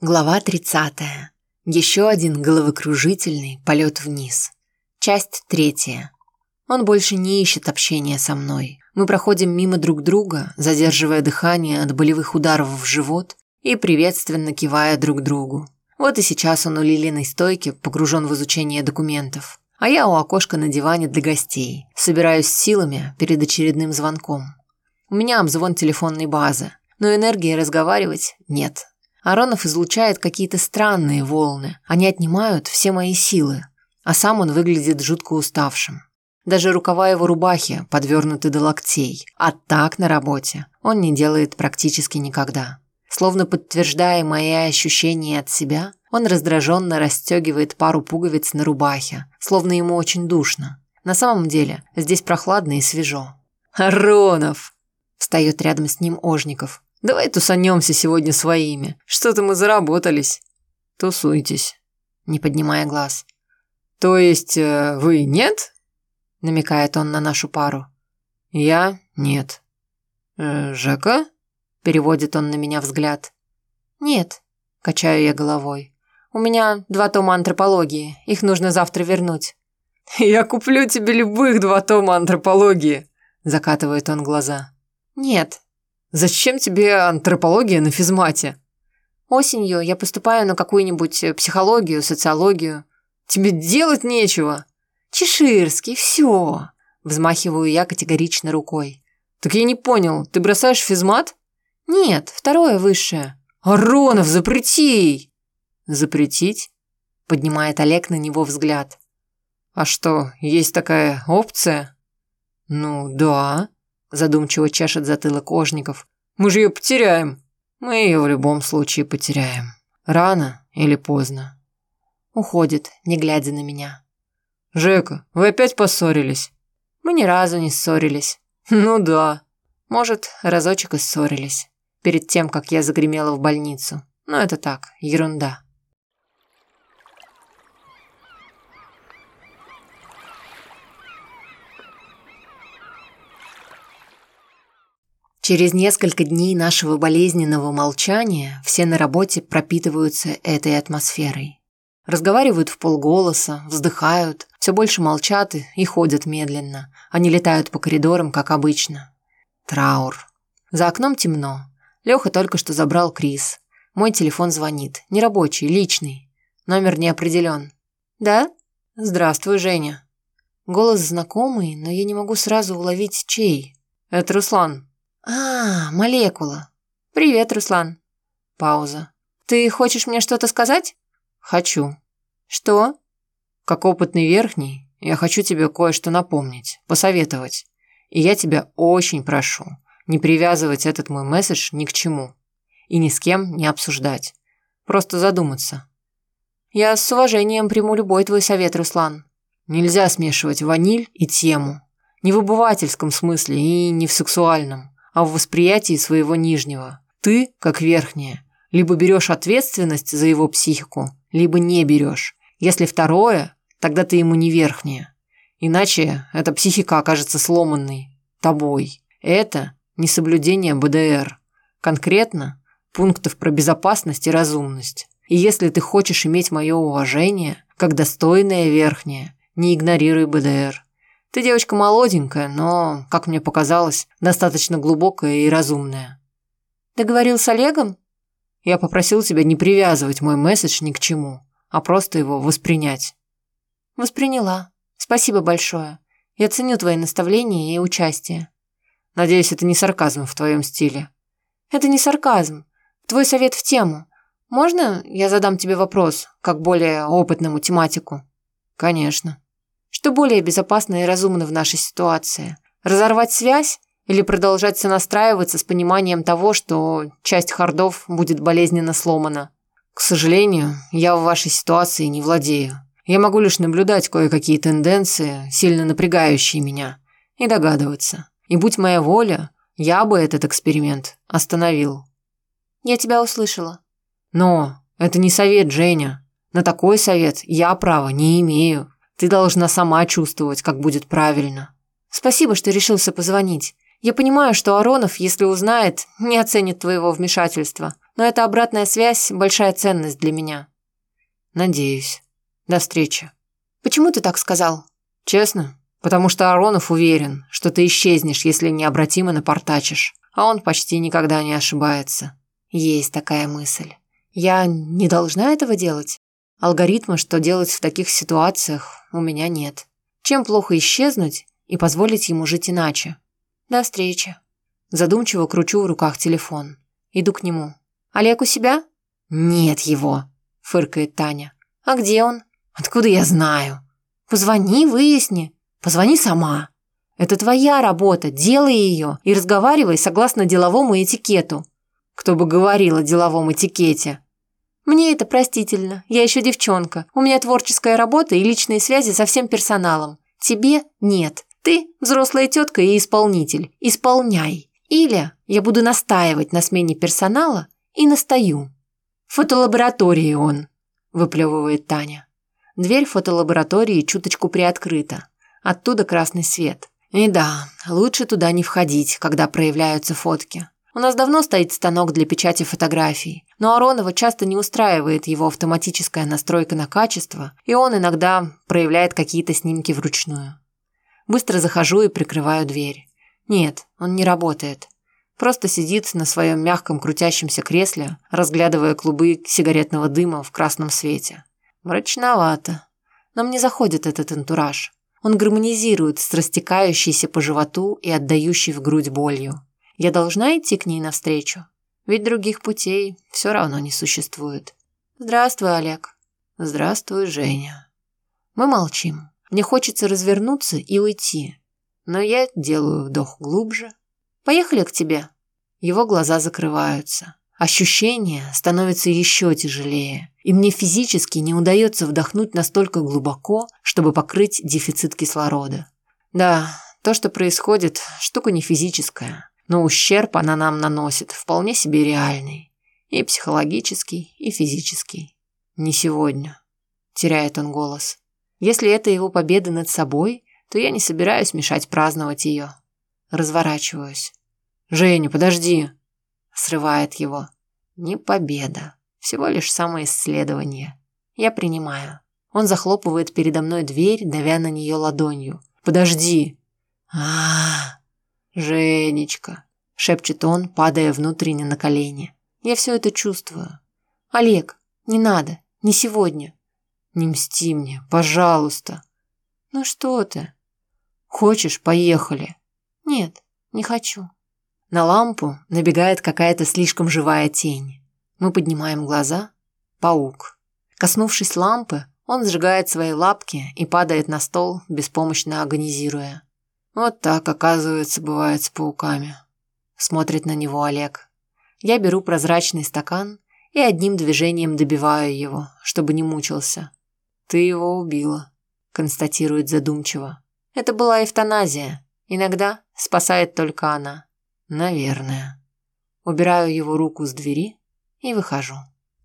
Глава 30. Еще один головокружительный полет вниз. Часть третья. Он больше не ищет общения со мной. Мы проходим мимо друг друга, задерживая дыхание от болевых ударов в живот и приветственно кивая друг другу. Вот и сейчас он у Лилиной стойки погружен в изучение документов. А я у окошка на диване для гостей. Собираюсь силами перед очередным звонком. У меня обзвон телефонной базы, но энергии разговаривать нет. Аронов излучает какие-то странные волны. Они отнимают все мои силы. А сам он выглядит жутко уставшим. Даже рукава его рубахи подвернуты до локтей. А так на работе он не делает практически никогда. Словно подтверждая мои ощущения от себя, он раздраженно расстегивает пару пуговиц на рубахе, словно ему очень душно. На самом деле здесь прохладно и свежо. «Аронов!» – встает рядом с ним Ожников. Давай тусанемся сегодня своими. Что-то мы заработались. Тусуйтесь, не поднимая глаз. То есть э, вы нет? Намекает он на нашу пару. Я нет. Э, Жека? Переводит он на меня взгляд. Нет, качаю я головой. У меня два тома антропологии. Их нужно завтра вернуть. Я куплю тебе любых два тома антропологии. Закатывает он глаза. Нет, Зачем тебе антропология на физмате? Осенью я поступаю на какую-нибудь э, психологию, социологию. Тебе делать нечего. Чеширский, все. Взмахиваю я категорично рукой. Так я не понял, ты бросаешь физмат? Нет, второе высшее. Аронов, запрети! Запретить? Поднимает Олег на него взгляд. А что, есть такая опция? Ну, да задумчиво чешет затылок Ожников. «Мы же ее потеряем». «Мы ее в любом случае потеряем. Рано или поздно». Уходит, не глядя на меня. «Жека, вы опять поссорились?» «Мы ни разу не ссорились». «Ну да». «Может, разочек и ссорились. Перед тем, как я загремела в больницу. Но это так, ерунда». Через несколько дней нашего болезненного молчания все на работе пропитываются этой атмосферой. Разговаривают в полголоса, вздыхают, все больше молчат и ходят медленно. Они летают по коридорам, как обычно. Траур. За окном темно. Леха только что забрал Крис. Мой телефон звонит. Не рабочий, личный. Номер не определен. «Да? Здравствуй, Женя». Голос знакомый, но я не могу сразу уловить, чей. «Это Руслан. «А, молекула. Привет, Руслан». Пауза. «Ты хочешь мне что-то сказать?» «Хочу». «Что?» «Как опытный верхний, я хочу тебе кое-что напомнить, посоветовать. И я тебя очень прошу не привязывать этот мой месседж ни к чему и ни с кем не обсуждать. Просто задуматься». «Я с уважением приму любой твой совет, Руслан». «Нельзя смешивать ваниль и тему. Не в обывательском смысле и не в сексуальном а в восприятии своего нижнего. Ты, как верхняя, либо берешь ответственность за его психику, либо не берешь. Если второе, тогда ты ему не верхняя. Иначе эта психика окажется сломанной тобой. Это несоблюдение БДР. Конкретно пунктов про безопасность и разумность. И если ты хочешь иметь мое уважение, как достойная верхняя, не игнорируй БДР. Ты девочка молоденькая, но, как мне показалось, достаточно глубокая и разумная. Ты говорил с Олегом? Я попросил тебя не привязывать мой месседж ни к чему, а просто его воспринять. Восприняла. Спасибо большое. Я ценю твои наставления и участие. Надеюсь, это не сарказм в твоем стиле. Это не сарказм. Твой совет в тему. Можно я задам тебе вопрос, как более опытному тематику? Конечно. Что более безопасно и разумно в нашей ситуации? Разорвать связь или продолжать сонастраиваться с пониманием того, что часть хардов будет болезненно сломана? К сожалению, я в вашей ситуации не владею. Я могу лишь наблюдать кое-какие тенденции, сильно напрягающие меня, и догадываться. И будь моя воля, я бы этот эксперимент остановил. Я тебя услышала. Но это не совет, Женя. На такой совет я права не имею. Ты должна сама чувствовать, как будет правильно. Спасибо, что решился позвонить. Я понимаю, что Аронов, если узнает, не оценит твоего вмешательства. но эта обратная связь – большая ценность для меня. Надеюсь. До встречи. Почему ты так сказал? Честно, потому что Аронов уверен, что ты исчезнешь, если необратимо напортачишь, а он почти никогда не ошибается. Есть такая мысль. Я не должна этого делать? Алгоритма, что делать в таких ситуациях, у меня нет. Чем плохо исчезнуть и позволить ему жить иначе? До встречи. Задумчиво кручу в руках телефон. Иду к нему. «Олег у себя?» «Нет его», – фыркает Таня. «А где он?» «Откуда я знаю?» «Позвони, выясни. Позвони сама. Это твоя работа, делай ее и разговаривай согласно деловому этикету». «Кто бы говорил о деловом этикете?» «Мне это простительно. Я еще девчонка. У меня творческая работа и личные связи со всем персоналом. Тебе нет. Ты взрослая тетка и исполнитель. Исполняй. Или я буду настаивать на смене персонала и настаю. Фотолаборатории он, выплевывает Таня. Дверь фотолаборатории чуточку приоткрыта. Оттуда красный свет. И да, лучше туда не входить, когда проявляются фотки. У нас давно стоит станок для печати фотографий, но Аронова часто не устраивает его автоматическая настройка на качество, и он иногда проявляет какие-то снимки вручную. Быстро захожу и прикрываю дверь. Нет, он не работает. Просто сидит на своем мягком крутящемся кресле, разглядывая клубы сигаретного дыма в красном свете. Мрачновато. Но мне заходит этот антураж. Он гармонизирует с растекающейся по животу и отдающей в грудь болью. Я должна идти к ней навстречу? Ведь других путей все равно не существует. Здравствуй, Олег. Здравствуй, Женя. Мы молчим. Мне хочется развернуться и уйти. Но я делаю вдох глубже. Поехали к тебе. Его глаза закрываются. Ощущение становится еще тяжелее, и мне физически не удается вдохнуть настолько глубоко, чтобы покрыть дефицит кислорода. Да, то, что происходит, штука не физическая, но ущерб она нам наносит вполне себе реальный. И психологический, и физический. Не сегодня. Теряет он голос. Если это его победа над собой, то я не собираюсь мешать праздновать ее. Разворачиваюсь. «Женя, подожди!» Срывает его. Не победа. Всего лишь самоисследование. Я принимаю. Он захлопывает передо мной дверь, давя на нее ладонью. «Подожди!» а, -а, -а Женечка!» Шепчет он, падая внутренне на колени. Я все это чувствую. «Олег, не надо, не сегодня. Не мсти мне, пожалуйста. Ну что ты? Хочешь, поехали? Нет, не хочу. На лампу набегает какая-то слишком живая тень. Мы поднимаем глаза. Паук. Коснувшись лампы, он сжигает свои лапки и падает на стол, беспомощно агонизируя. Вот так, оказывается, бывает с пауками. Смотрит на него Олег. Я беру прозрачный стакан и одним движением добиваю его, чтобы не мучился. «Ты его убила», – констатирует задумчиво. «Это была эвтаназия. Иногда спасает только она». «Наверное». Убираю его руку с двери и выхожу.